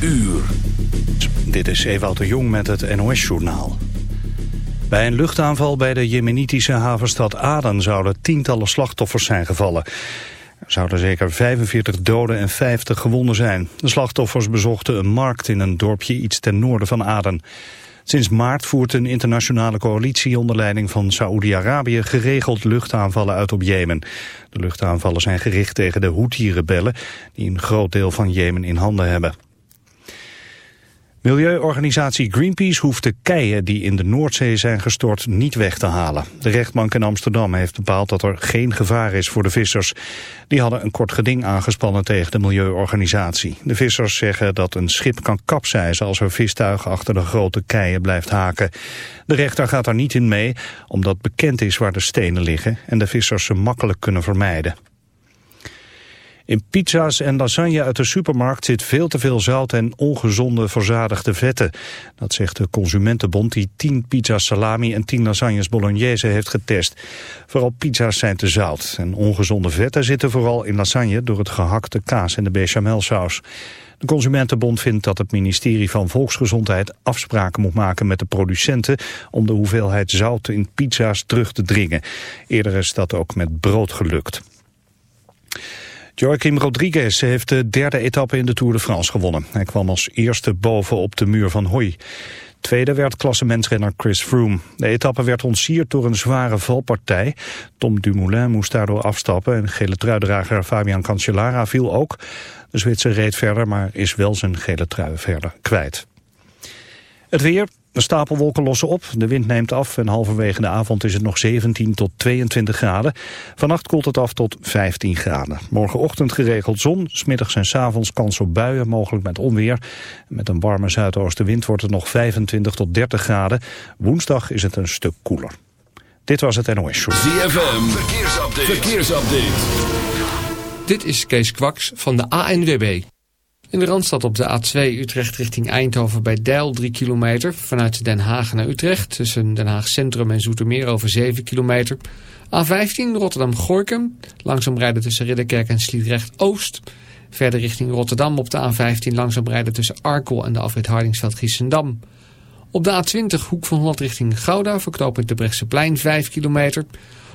Uur. Dit is Ewout de Jong met het NOS-journaal. Bij een luchtaanval bij de jemenitische havenstad Aden zouden tientallen slachtoffers zijn gevallen. Er zouden zeker 45 doden en 50 gewonden zijn. De slachtoffers bezochten een markt in een dorpje iets ten noorden van Aden. Sinds maart voert een internationale coalitie onder leiding van Saoedi-Arabië geregeld luchtaanvallen uit op Jemen. De luchtaanvallen zijn gericht tegen de Houthi-rebellen die een groot deel van Jemen in handen hebben. Milieuorganisatie Greenpeace hoeft de keien die in de Noordzee zijn gestort niet weg te halen. De rechtbank in Amsterdam heeft bepaald dat er geen gevaar is voor de vissers. Die hadden een kort geding aangespannen tegen de milieuorganisatie. De vissers zeggen dat een schip kan kapseizen als er vistuig achter de grote keien blijft haken. De rechter gaat daar niet in mee, omdat bekend is waar de stenen liggen en de vissers ze makkelijk kunnen vermijden. In pizza's en lasagne uit de supermarkt zit veel te veel zout en ongezonde verzadigde vetten. Dat zegt de Consumentenbond die 10 pizza's salami en 10 lasagnes bolognese heeft getest. Vooral pizza's zijn te zout en ongezonde vetten zitten vooral in lasagne door het gehakte kaas en de bechamelsaus. De Consumentenbond vindt dat het ministerie van Volksgezondheid afspraken moet maken met de producenten om de hoeveelheid zout in pizza's terug te dringen. Eerder is dat ook met brood gelukt. Joaquim Rodriguez heeft de derde etappe in de Tour de France gewonnen. Hij kwam als eerste boven op de muur van Hoy. Tweede werd klassementsrenner Chris Froome. De etappe werd ontsierd door een zware valpartij. Tom Dumoulin moest daardoor afstappen en gele truidrager Fabian Cancellara viel ook. De Zwitser reed verder, maar is wel zijn gele trui verder kwijt. Het weer, de stapelwolken lossen op, de wind neemt af en halverwege de avond is het nog 17 tot 22 graden. Vannacht koelt het af tot 15 graden. Morgenochtend geregeld zon, smiddags en s avonds kans op buien, mogelijk met onweer. Met een warme zuidoostenwind wordt het nog 25 tot 30 graden. Woensdag is het een stuk koeler. Dit was het NOS Show. ZFM, verkeersupdate. verkeersupdate. Dit is Kees Kwaks van de ANWB. In de Randstad op de A2 Utrecht richting Eindhoven bij Deil 3 kilometer. Vanuit Den Haag naar Utrecht tussen Den Haag Centrum en Zoetermeer over 7 kilometer. A15 Rotterdam-Gorkum. Langzaam rijden tussen Ridderkerk en Sliedrecht-Oost. Verder richting Rotterdam op de A15 langzaam rijden tussen Arkel en de afrit Hardingsveld-Giessendam. Op de A20 Hoek van Holland richting Gouda verknopend de Brechtseplein 5 kilometer.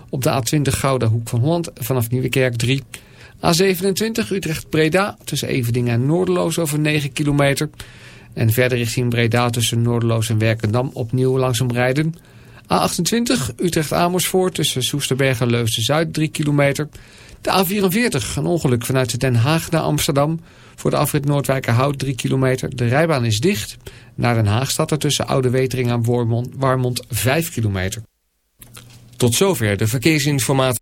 Op de A20 Gouda Hoek van Holland vanaf Nieuwekerk 3 A27 Utrecht-Breda tussen Eveningen en Noorderloos over 9 kilometer. En verder richting Breda tussen Noorderloos en Werkendam opnieuw langzaam rijden. A28 Utrecht-Amersfoort tussen Soesterberg en Leusden-Zuid 3 kilometer. De A44 een ongeluk vanuit Den Haag naar Amsterdam. Voor de afrit Noordwijkerhout 3 kilometer. De rijbaan is dicht. Naar Den Haag staat er tussen Oude Wetering en Warmond 5 kilometer. Tot zover de verkeersinformatie.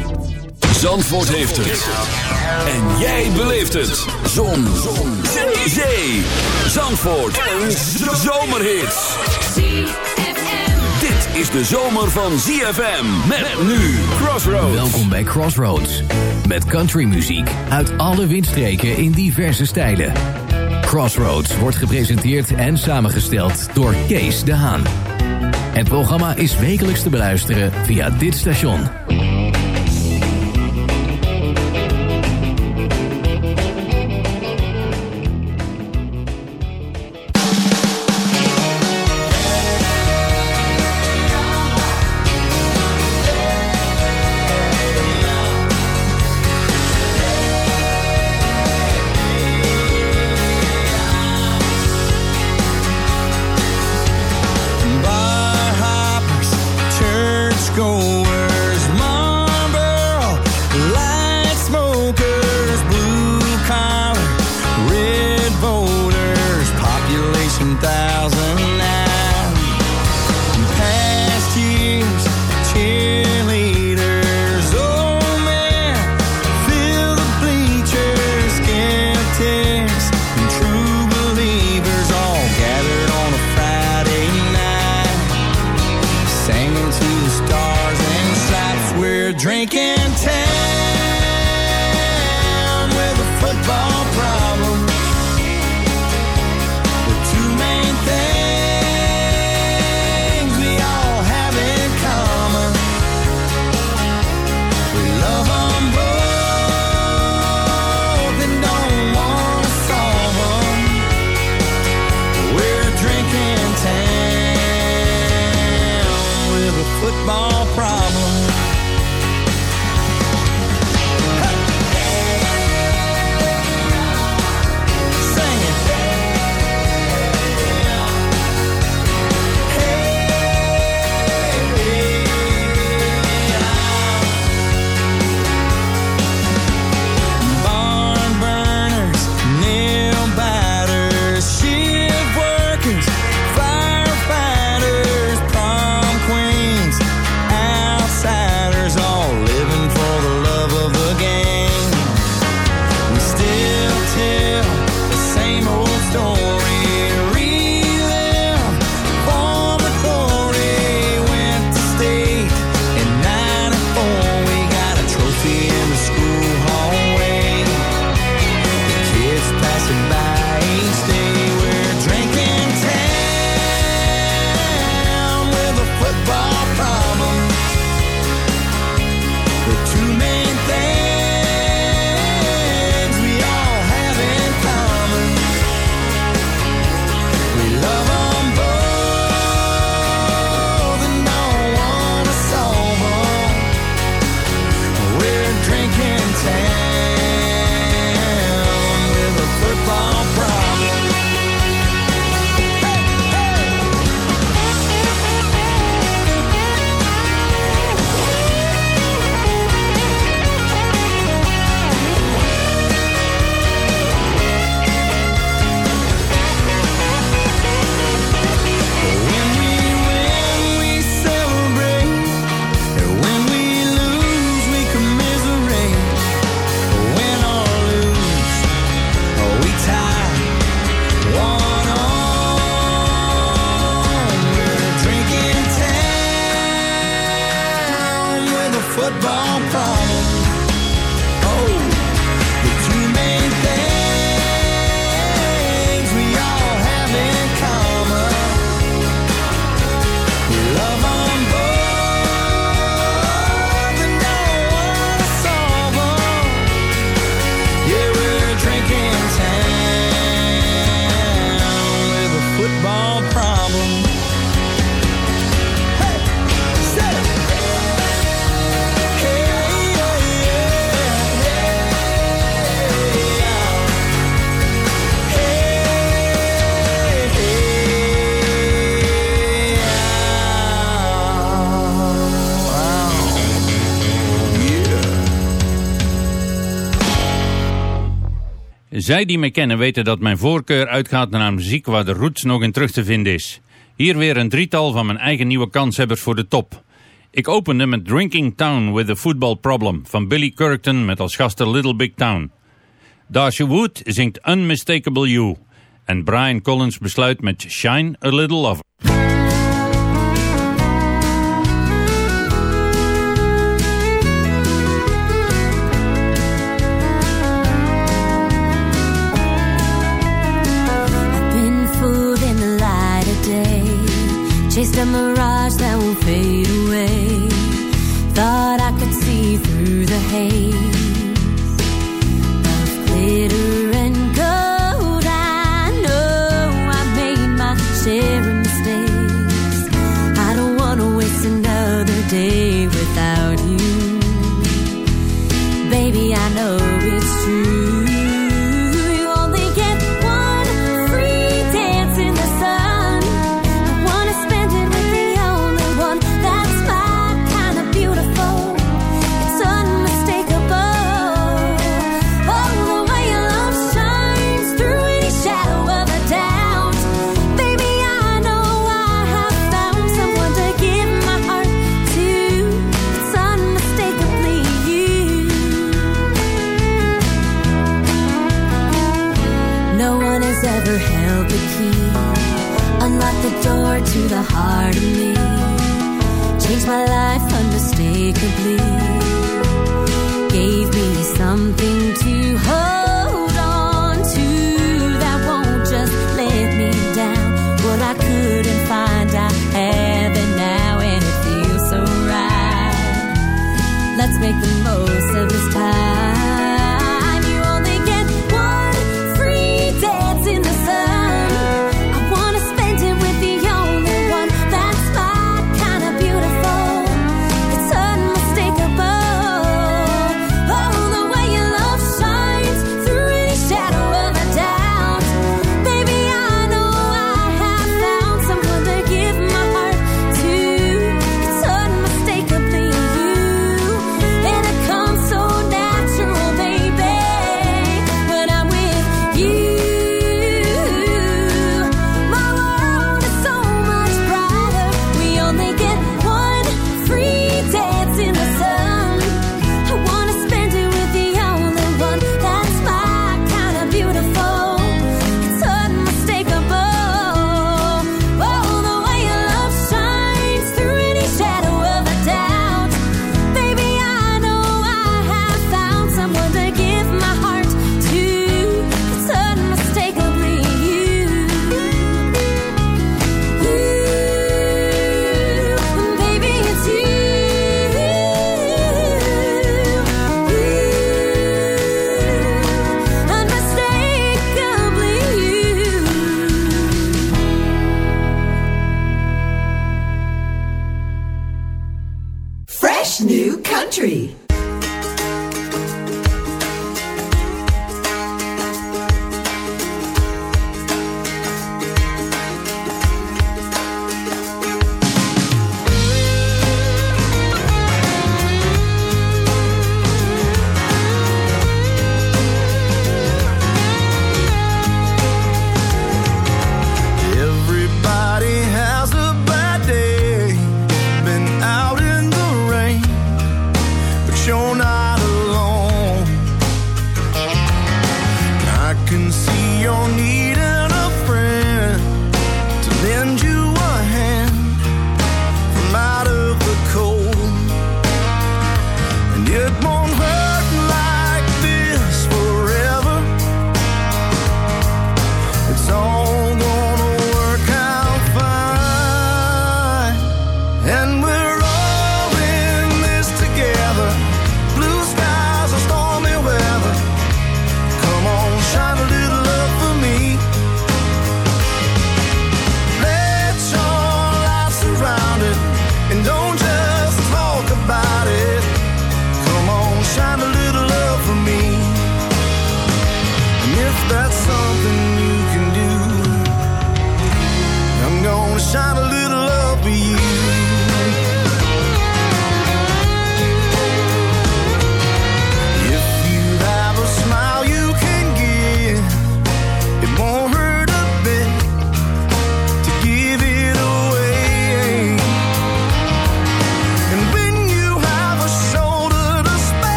Zandvoort heeft het. En jij beleeft het. Zon. Zon. Zee. Zandvoort. Een zomerhit. Dit is de zomer van ZFM. Met nu Crossroads. Welkom bij Crossroads. Met countrymuziek uit alle windstreken in diverse stijlen. Crossroads wordt gepresenteerd en samengesteld door Kees de Haan. Het programma is wekelijks te beluisteren via dit station. drinking town with a football Zij die me kennen weten dat mijn voorkeur uitgaat naar muziek waar de roots nog in terug te vinden is. Hier weer een drietal van mijn eigen nieuwe kanshebbers voor de top. Ik opende met Drinking Town with a Football Problem van Billy Currington met als gasten Little Big Town. Dasha Wood zingt Unmistakable You en Brian Collins besluit met Shine a Little Lover.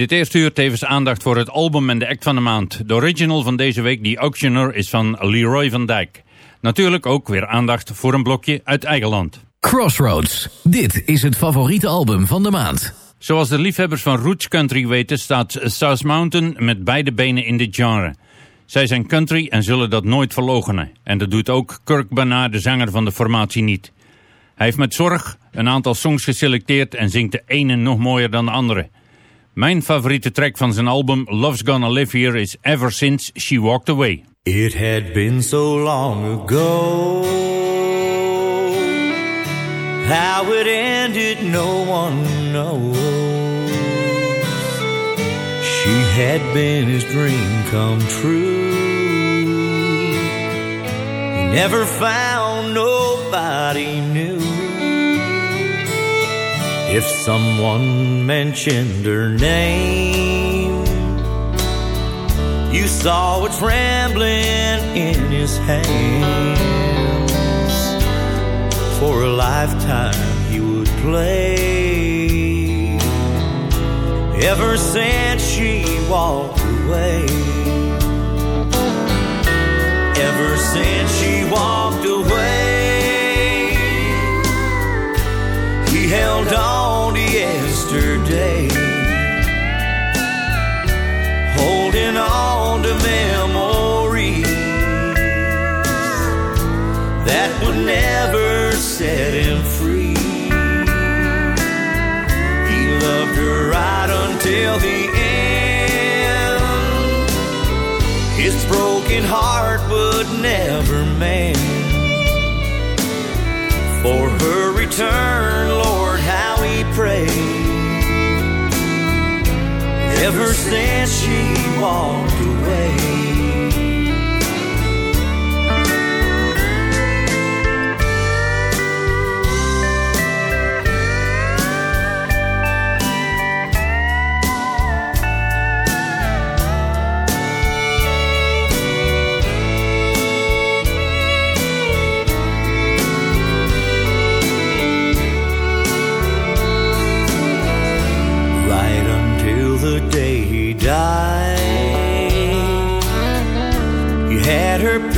Dit eerste uur tevens aandacht voor het album en de act van de maand. De original van deze week, The Auctioneer, is van Leroy van Dijk. Natuurlijk ook weer aandacht voor een blokje uit eigen land. Crossroads. Dit is het favoriete album van de maand. Zoals de liefhebbers van Roots Country weten staat South Mountain met beide benen in dit genre. Zij zijn country en zullen dat nooit verloochenen. En dat doet ook Kirk Bernard, de zanger van de formatie, niet. Hij heeft met zorg een aantal songs geselecteerd en zingt de ene nog mooier dan de andere. Mijn favoriete track van zijn album Love's Gonna Live Here is Ever Since She Walked Away. It had been so long ago. How it ended, no one knows. She had been his dream come true. He never found nobody new. If someone mentioned her name, you saw it trembling in his hands. For a lifetime he would play. Ever since she walked away. Ever since she walked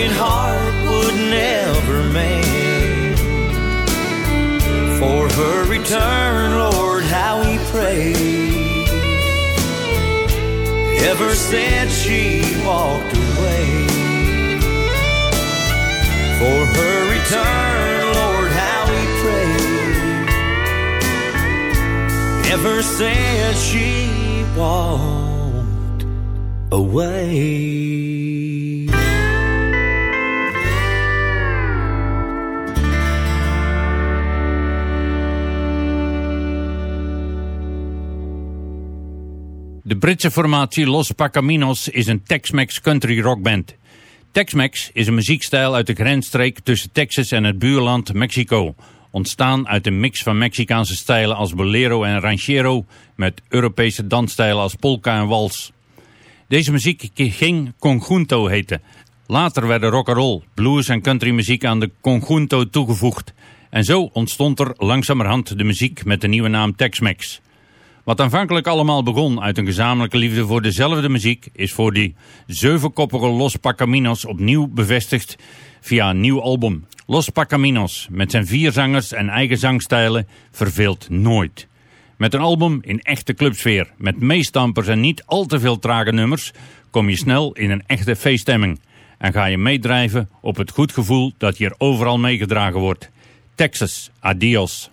Broken heart would never mend. For her return, Lord, how he prayed. Ever since she walked away for her return, Lord, how we pray. Ever since she walked away. Britse formatie Los Pacaminos is een Tex-Mex country rockband. Tex-Mex is een muziekstijl uit de grensstreek tussen Texas en het buurland Mexico. Ontstaan uit een mix van Mexicaanse stijlen als bolero en ranchero met Europese dansstijlen als polka en wals. Deze muziek ging conjunto heten. Later werden rock'n'roll, blues en countrymuziek aan de conjunto toegevoegd. En zo ontstond er langzamerhand de muziek met de nieuwe naam Tex-Mex. Wat aanvankelijk allemaal begon uit een gezamenlijke liefde voor dezelfde muziek, is voor die zevenkoppige Los Pacaminos opnieuw bevestigd via een nieuw album. Los Pacaminos, met zijn vier zangers en eigen zangstijlen, verveelt nooit. Met een album in echte clubsfeer, met meestampers en niet al te veel trage nummers, kom je snel in een echte feeststemming. En ga je meedrijven op het goed gevoel dat hier overal meegedragen wordt. Texas, adios.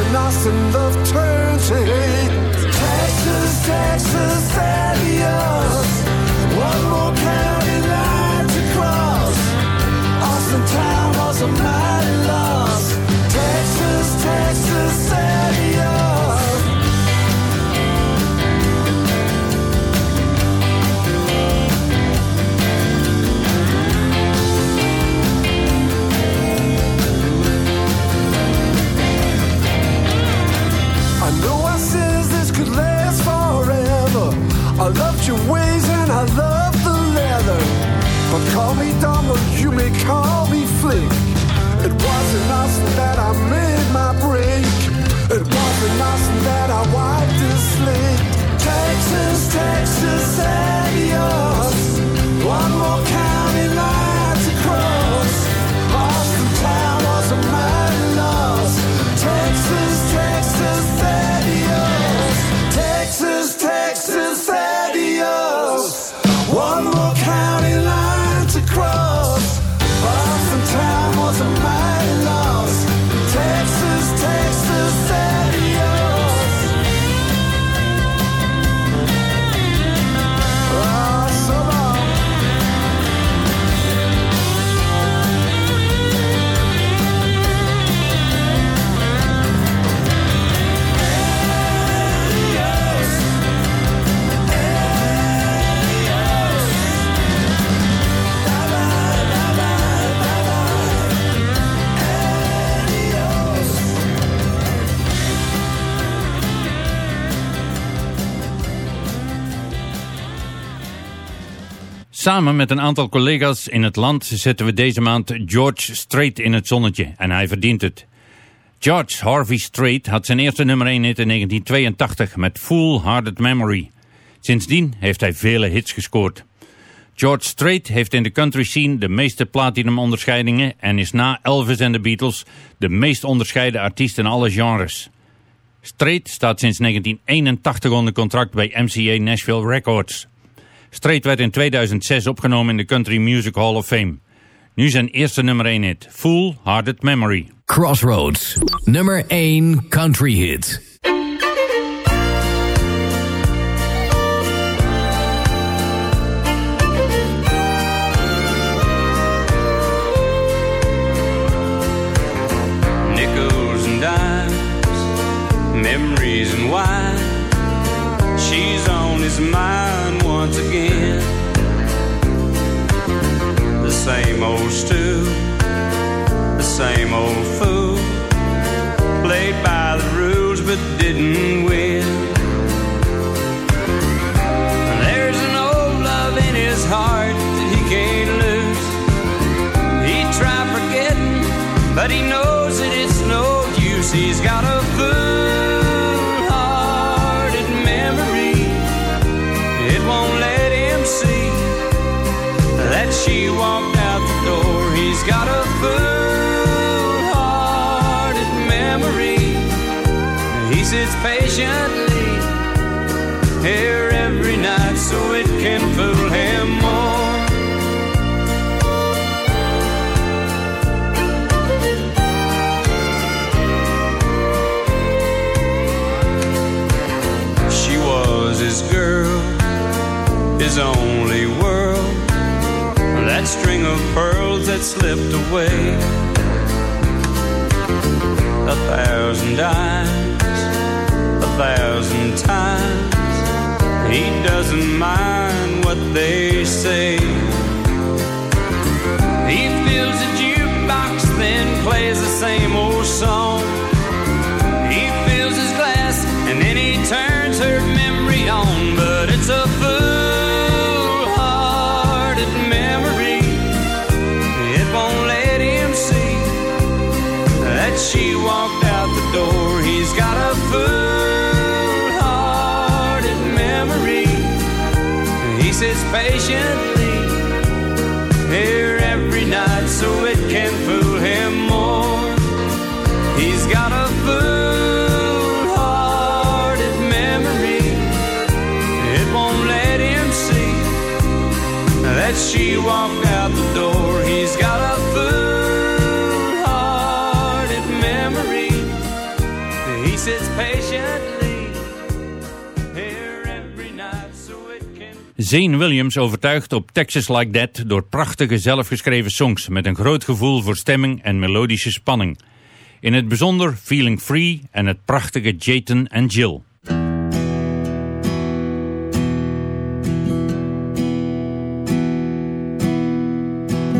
It was an Austin love turned Samen met een aantal collega's in het land zetten we deze maand George Strait in het zonnetje en hij verdient het. George Harvey Strait had zijn eerste nummer 1 hit in 1982 met Full Hearted Memory. Sindsdien heeft hij vele hits gescoord. George Strait heeft in de country scene de meeste platinum onderscheidingen en is na Elvis en de Beatles de meest onderscheiden artiest in alle genres. Strait staat sinds 1981 onder contract bij MCA Nashville Records. Strait werd in 2006 opgenomen in de Country Music Hall of Fame. Nu zijn eerste nummer 1 hit, Full Hearted Memory. Crossroads, nummer 1 country hit. nickels and dimes, memories and wine. She's on his mind stew, the same old fool. Played by the rules but didn't win. There's an old love in his heart that he can't lose. He tried forgetting, but he knows every night so it can fool him more. She was his girl, his only world. That string of pearls that slipped away. A thousand dimes, a thousand times. He doesn't mind what they say. Zane Williams overtuigt op Texas Like That door prachtige zelfgeschreven songs met een groot gevoel voor stemming en melodische spanning. In het bijzonder Feeling Free en het prachtige Jayton en Jill.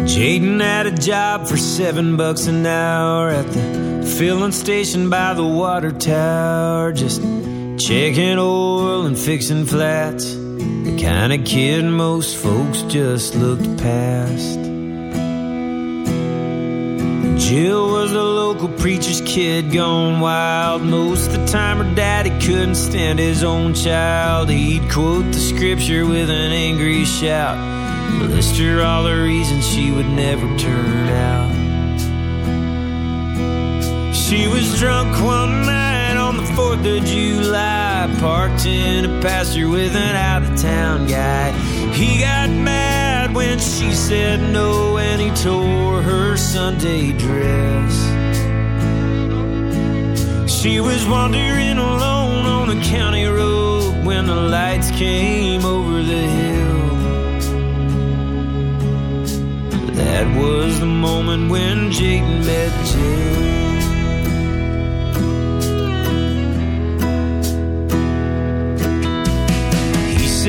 Jaden had a job for seven bucks an hour at the filling station by the water tower. Just checking oil and fixing flats. The kind of kid most folks just looked past. Jill was a local preacher's kid gone wild. Most of the time her daddy couldn't stand his own child. He'd quote the scripture with an angry shout. List her all the reasons she would never turn out. She was drunk one night the 4th of July, parked in a pasture with an out of town guy. He got mad when she said no, and he tore her Sunday dress. She was wandering alone on a county road when the lights came over the hill. That was the moment when Jayden met Jill.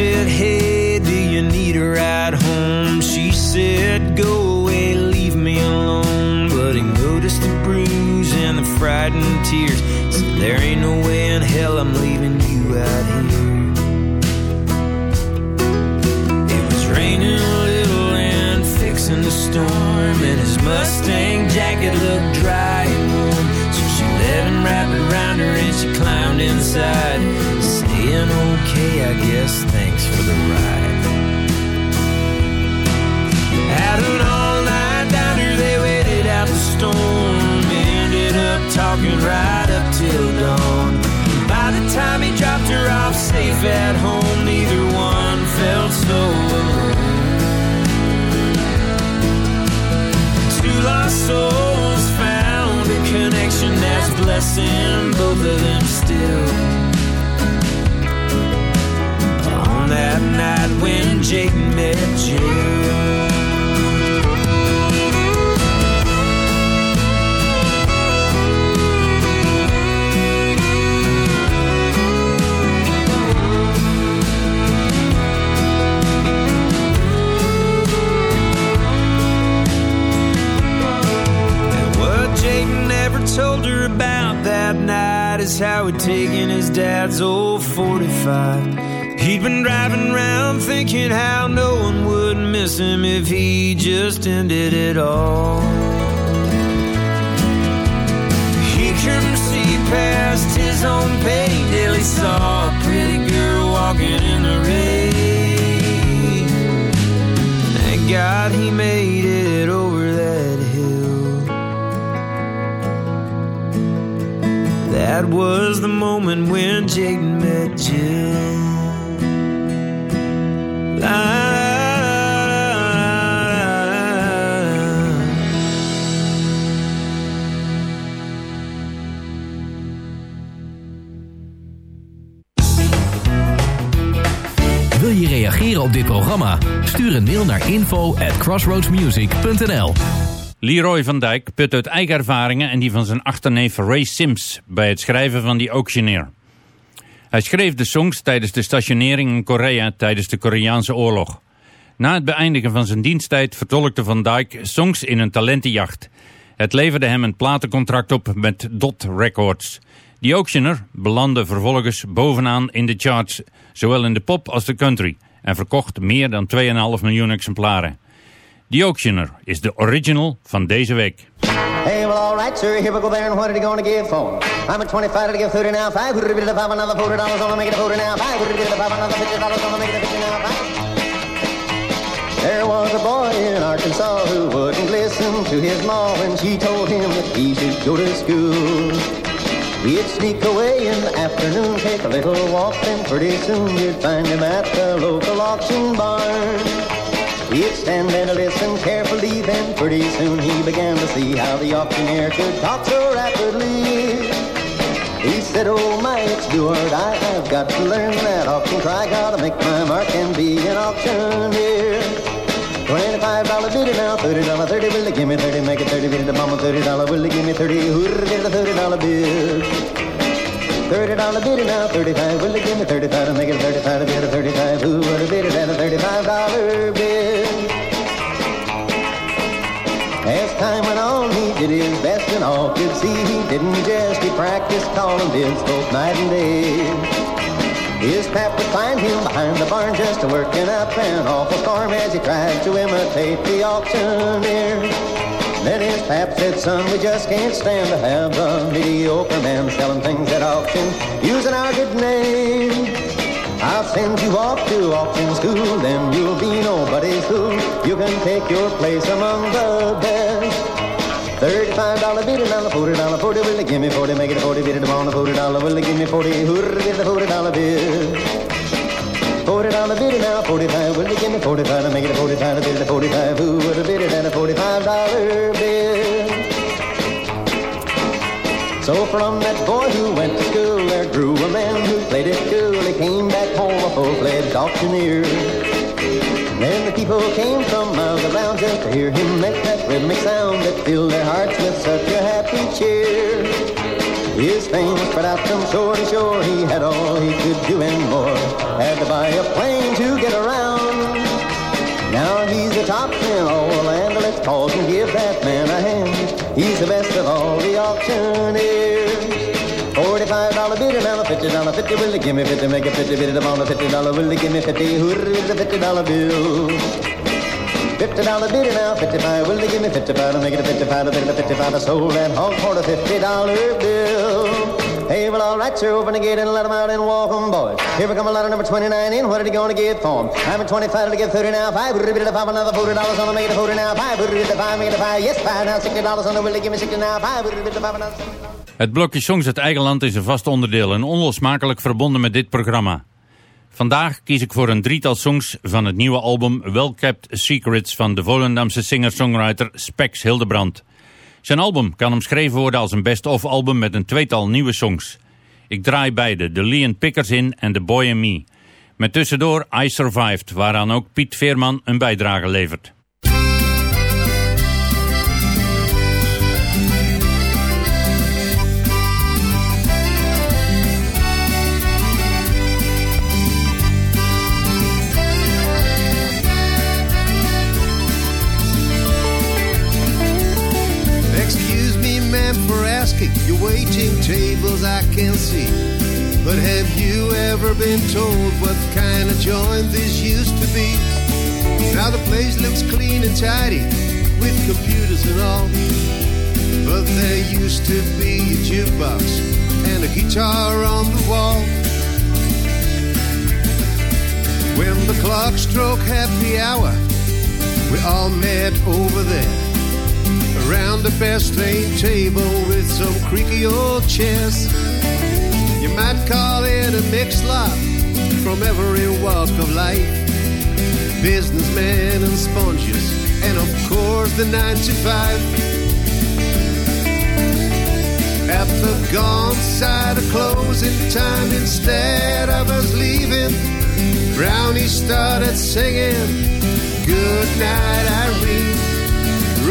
said, Hey, do you need a ride home? She said, Go away, leave me alone. But he noticed the bruise and the frightened tears. Said, There ain't no way in hell I'm leaving you out here. It was raining a little and fixing the storm, and his Mustang jacket looked dry and warm. So she let him wrap it around her and she climbed inside, staying away hey, I guess thanks for the ride. Had an all-night diner, they waited out the storm. Ended up talking right up till dawn. By the time he dropped her off safe at home, neither one felt so alone. Two lost souls found a connection that's blessing both of them still. That night when Jake met Jill. Told her about that night is how he'd taken his dad's old 45. Thinking how no one would miss him if he just ended it all. He couldn't see past his own pain till he saw a pretty girl walking in the rain. Thank God he made it over that hill. That was the moment when Jaden Stuur een mail naar info at crossroadsmusic.nl Leroy van Dijk put uit eigen ervaringen en die van zijn achterneef Ray Sims bij het schrijven van The Auctioneer. Hij schreef de songs tijdens de stationering in Korea tijdens de Koreaanse oorlog. Na het beëindigen van zijn diensttijd vertolkte Van Dijk songs in een talentenjacht. Het leverde hem een platencontract op met Dot Records. The Auctioneer belandde vervolgens bovenaan in de charts, zowel in de pop als de country, en verkocht meer dan 2,5 miljoen exemplaren. The Auctioneer is de original van deze week. Hey, well, all right, sir. Here we go there, and what are you going to give for? I'm at 25 to give 30 now. Of five, another forty dollars, only make it a forty now. Of five, another fifty dollars, only make it a fifty now. Five. There was a boy in Arkansas who wouldn't listen to his ma when she told him that he should go to school. He'd sneak away in the afternoon, take a little walk, then pretty soon you'd find him at the local auction barn. He'd stand and listen carefully, then pretty soon he began to see how the auctioneer could talk so rapidly. He said, oh my, it's I've got to learn that auction cry, gotta make my mark and be an auctioneer. Twenty-five dollar bidder now, thirty dollar, thirty, will give me thirty, make it thirty, bid the mama, thirty dollar, will give me thirty, hooray, get the thirty dollar bid. Thirty dollar bidder now, thirty-five, will they give me thirty-five, make it thirty-five, bid a thirty-five, who would have bid it at a thirty-five dollar bid? As time went on, he did his best and all could see he didn't just, he practiced calling bids both night and day. His pap would find him behind the barn just working up an awful storm as he tried to imitate the auctioneer. Then his pap said, son, we just can't stand to have a mediocre man selling things at auction using our good name. I'll send you off to auction school, then you'll be nobody's fool. You can take your place among the best. Thirty-five dollar bid and on the forty dollar forty. Will they give me forty? Make it a forty bid and on the forty dollar. Will they give me forty? Hooray, get the forty dollar bid. Forty dollar and now forty-five. Will they give me forty-five? To make it a forty-five to bid a forty-five. Who would have bid it at a forty-five dollar bid? So from that boy who went to school, there grew a man who played it cool. He came back home a full-fledged auctioneer. And Then the people came from miles around just to hear him make that rhythmic sound that filled their hearts with such a happy cheer. His fame spread out from shore to shore. He had all he could do and more. Had to buy a plane to get around. Now he's the top in all the land. Let's pause and give that man a hand. He's the best of all the auctioneers. Forty-five dollar bid and a fifty dollar fifty. Will they give me fifty? Make a fifty bid on a fifty dollar. Will they give me fifty? Hooray, the fifty dollar bill. Fifty dollar and now fifty-five. Will they give me fifty-five? To make it a fifty-five, a bid of fifty-five. I sold that hog for a fifty dollar bill. Hey, well, all right, sir, open the gate and let 'em out and walk 'em, boys. Here we come a letter number 29 in. What are you going to get for 'em? I'm at 25 to get 30 now. Five, would it five, another $40 on the make it 40 now. Five, would it five, make it five. Yes, five, now $60 on the will give me 60 now. Five, would it five, another Het blokje Songs uit eigen land is een vast onderdeel en onlosmakelijk verbonden met dit programma. Vandaag kies ik voor een drietal songs van het nieuwe album Well Kept Secrets van de Volendamse singer-songwriter Spex Hildebrand. Zijn album kan omschreven worden als een best-of album met een tweetal nieuwe songs. Ik draai beide, The Leon Pickers in en The Boy and Me. Met tussendoor I Survived, waaraan ook Piet Veerman een bijdrage levert. For asking. You're waiting tables, I can see. But have you ever been told what kind of joint this used to be? Now the place looks clean and tidy with computers and all. But there used to be a jukebox and a guitar on the wall. When the clock struck happy hour, we all met over there around the best named table with some creaky old chairs. You might call it a mixed lot from every walk of life. Businessmen and sponges, and of course the 9 to 5. At the gone side of closing time, instead of us leaving, Brownie started singing, Good night, Irene.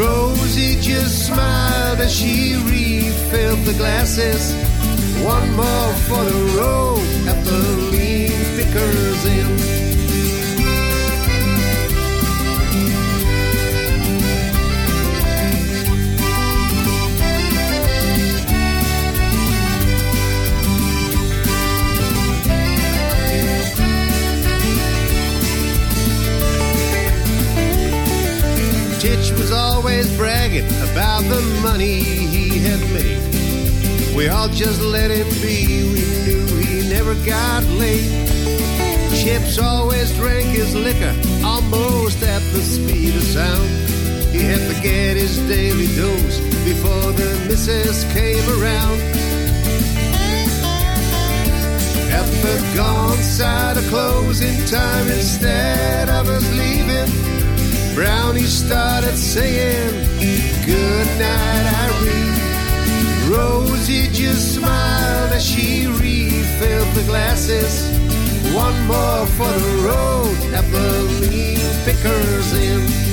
Rosie just smiled as she refilled the glasses. One more for the road at the Lean Pickers Inn. Always bragging about the money he had made. We all just let him be, we knew he never got late. Chips always drank his liquor almost at the speed of sound. He had to get his daily dose before the missus came around. At the gone side of closing time, instead of us leaving, Brownie started singing, Good night, Irene. Rosie just smiled as she refilled the glasses. One more for the road Lean Pickers Inn.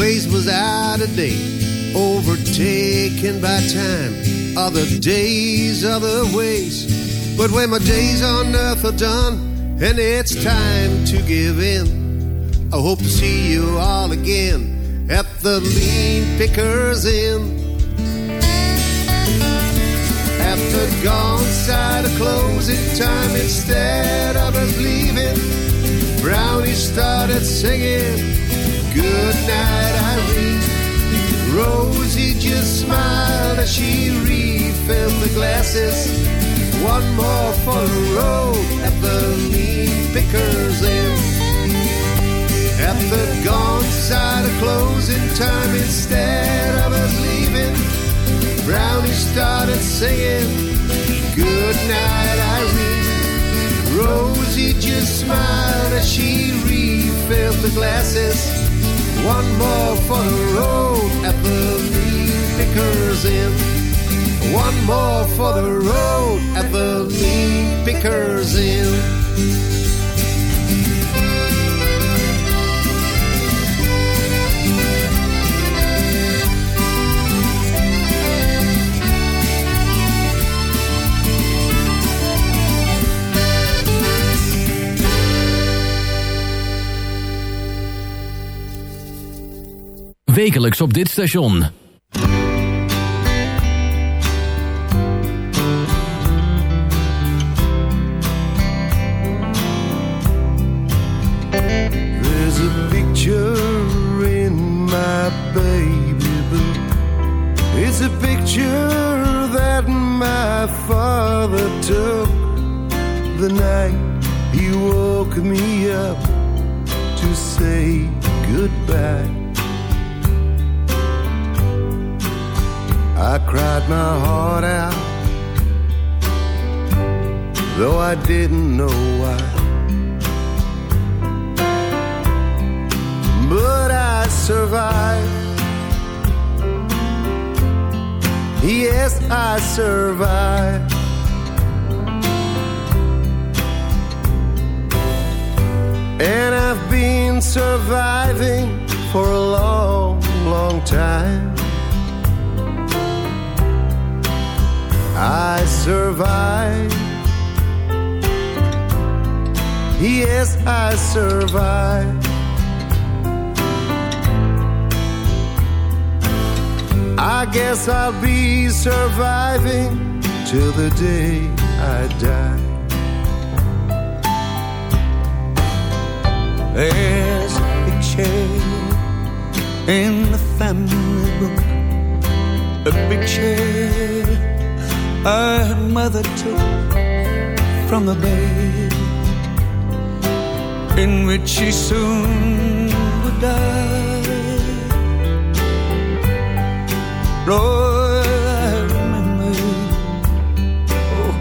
Place was out of date, overtaken by time. Other days, other ways. But when my days on earth are done, and it's time to give in, I hope to see you all again at the Lean Pickers Inn. After gone side of closing time, instead of us leaving, Brownie started singing, Good night, Irene. Rosie just smiled as she refilled the glasses. One more for the road at the Lean Pickers Inn. At the gone side of closing time, instead of us leaving, Brownie started singing, Good night, Irene. Rosie just smiled as she refilled the glasses. One more for the road at the Lean Pickers Inn. One more for the road at the Lean Pickers Inn. Wekelijks op dit station. There's a picture in my baby book. It's a picture that my father took the night he woke me up to say goodbye. My heart out, though I didn't know why. but I survived. Yes, I survived. And I've been surviving for a long, long time. I survived. Yes, I survived. I guess I'll be surviving till the day I die. There's a picture in the family book, a picture our mother took from the bed in which she soon would die. Lord, I remember oh,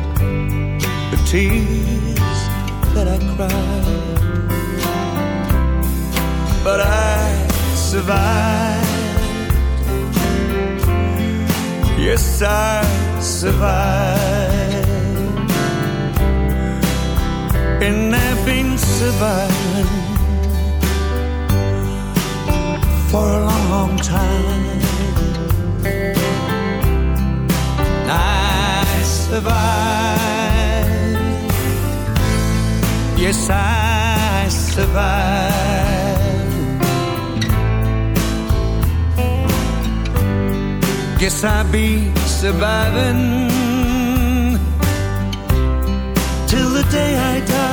the tears that I cried, but I survived. Yes, I survived, and I've been surviving for a long, long time. I survived. Yes, I survived. Guess I'll be surviving till the day I die.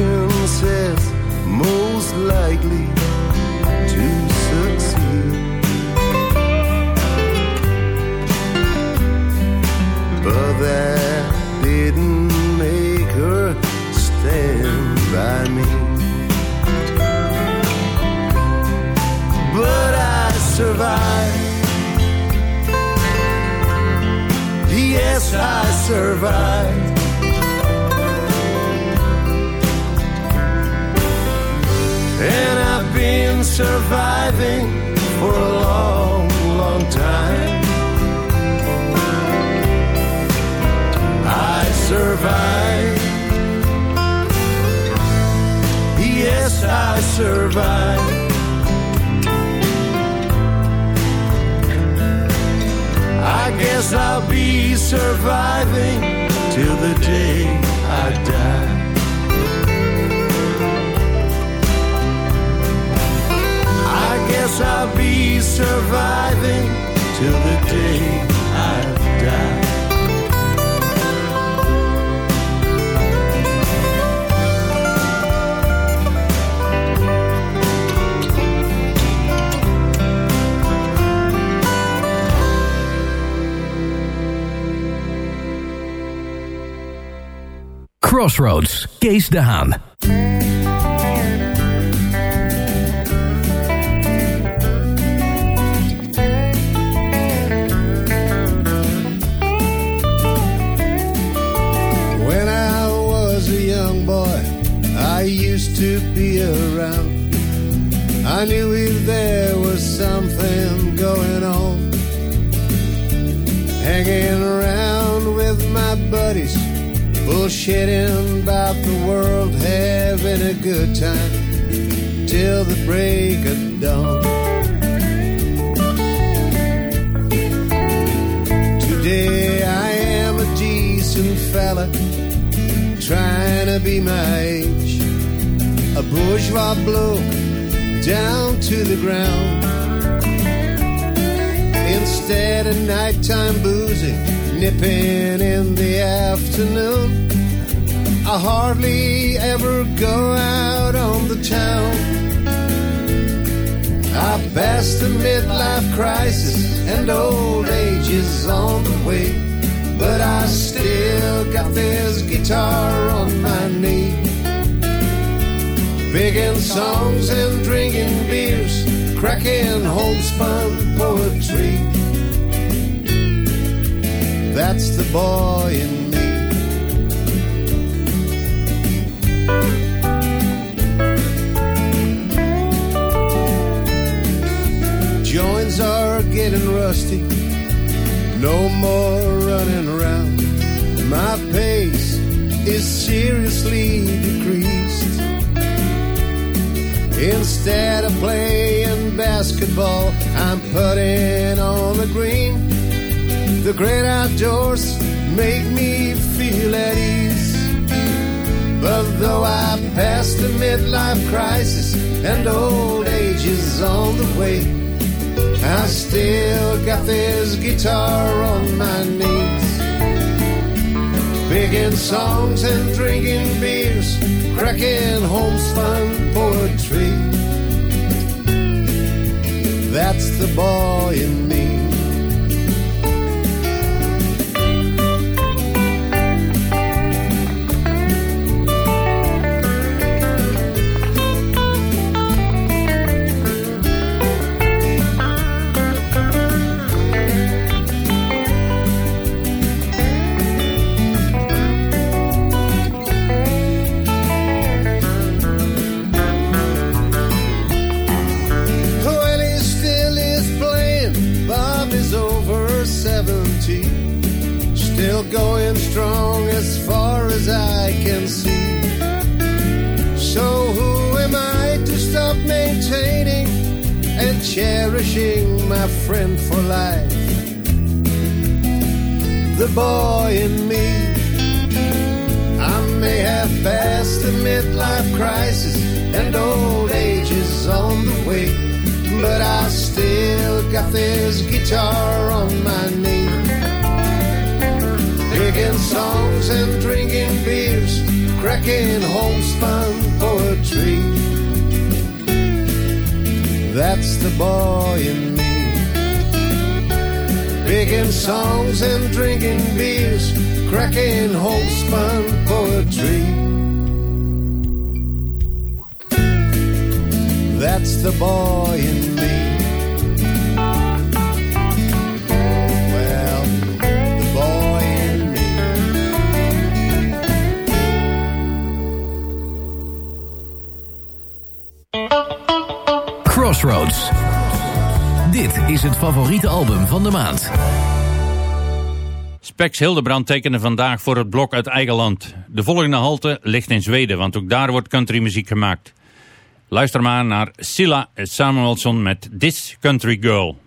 The says, most likely to succeed. But that didn't make her stand by me. but I survived. Yes, I survived. And I've been surviving for a long, long time. I survived. Yes, I survived. I guess I'll be surviving till the day Crossroads, Kees de Haan. When I was a young boy, I used to be around. I knew if there was something going on. Hanging around with my buddies, bullshitting having a good time till the break of dawn. Today I am a decent fella, trying to be my age, a bourgeois bloke down to the ground. Instead of nighttime boozing, nipping in the afternoon, I hardly ever go out on the town. I passed the midlife crisis and old age is on the way, but I still got this guitar on my knee. Picking songs and drinking beers, cracking homespun poetry. That's the boy in Joints are getting rusty, no more running around. My pace is seriously decreased. Instead of playing basketball, I'm putting on the green. The great outdoors make me feel at ease. But though I passed the midlife crisis and old age is on the way, I still got this guitar on my knees. Picking songs and drinking beers, cracking homespun poetry. That's the boy in me. Still going strong as far as I can see. So who am I to stop maintaining and cherishing my friend for life? The boy in me. I may have passed the midlife crisis and old age is on the way, but I still got this guitar on my knee. Picking songs and drinking beers, cracking homespun poetry. That's the boy in me. Picking songs and drinking beers, cracking homespun poetry. That's the boy in me. Is het favoriete album van de maand. Spex Hildebrand tekende vandaag voor het blok uit eigen land. De volgende halte ligt in Zweden, want ook daar wordt countrymuziek gemaakt. Luister maar naar Silla Samuelsson met This Country Girl.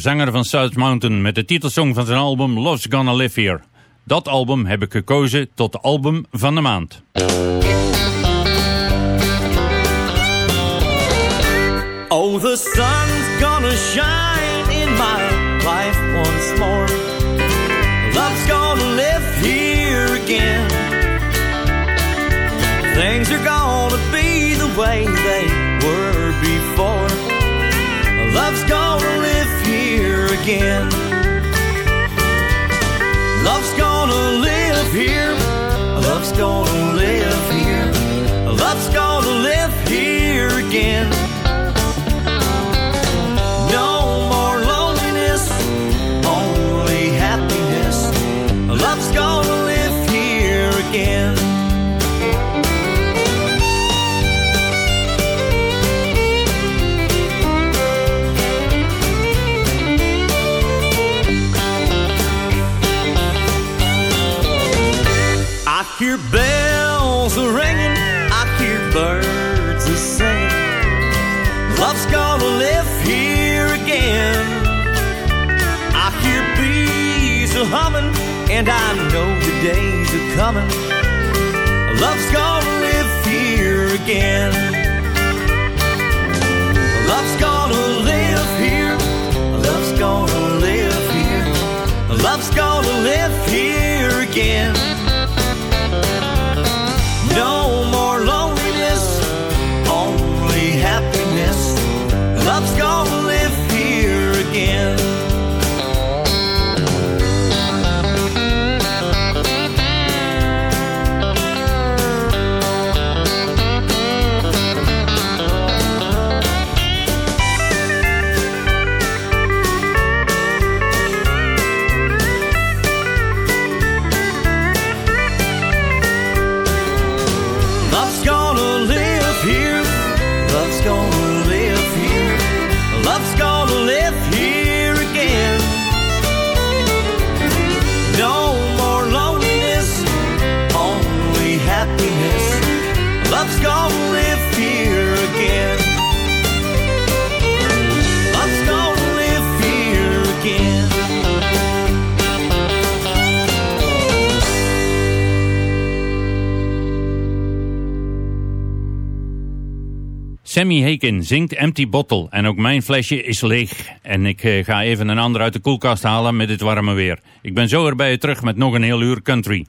Zanger van South Mountain, met de titelsong van zijn album Love's Gonna Live Here. Dat album heb ik gekozen tot album van de maand. Oh, the sun's gonna shine in my life once more. Love's gonna live here again. Things are gonna be the way they were before. Love's gonna live again. Love's gonna live here. Love's gonna live and I know the days are coming. Love's gonna live here again. Love's gonna live here. Love's gonna live here. Love's gonna live here again. Sammy Hakin zingt Empty Bottle en ook mijn flesje is leeg. En ik eh, ga even een ander uit de koelkast halen met dit warme weer. Ik ben zo weer bij je terug met nog een heel uur country.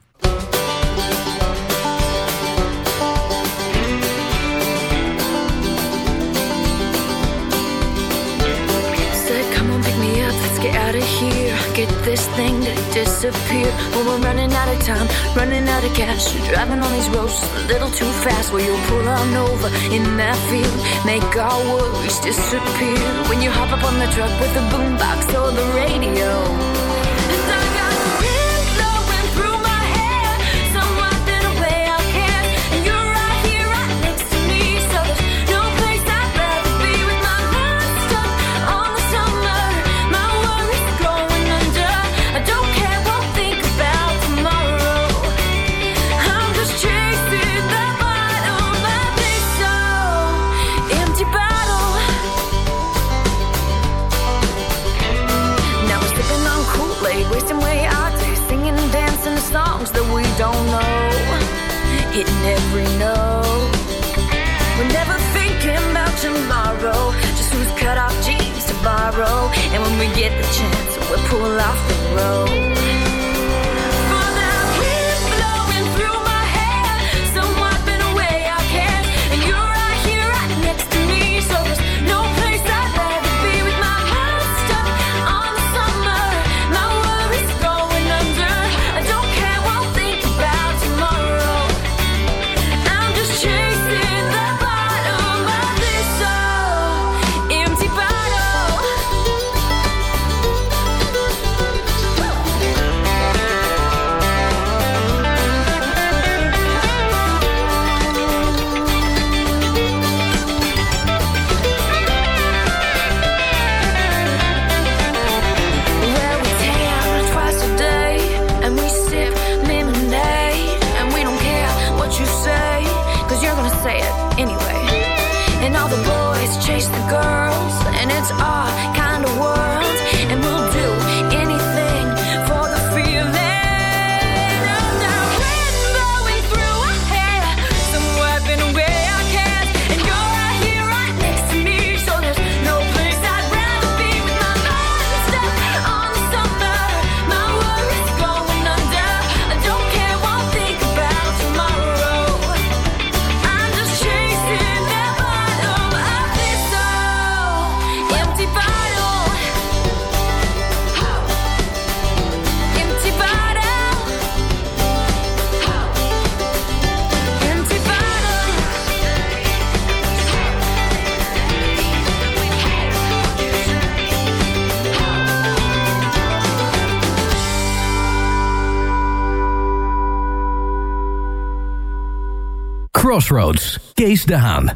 Disappear. When we're running out of time, running out of cash. You're driving on these roads a little too fast. Well, you'll pull on over in that field. Make our worries disappear. When you hop up on the truck with the boombox or the radio. Crossroads, Kees de Haan.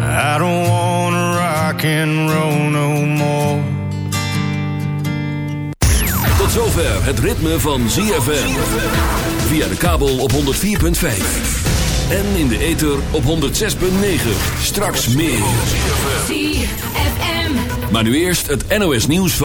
I don't wanna rock and roll no more. Tot zover het ritme van ZFM. Via de kabel op 104.5. En in de ether op 106.9. Straks meer. ZFM. Maar nu eerst het NOS nieuws van...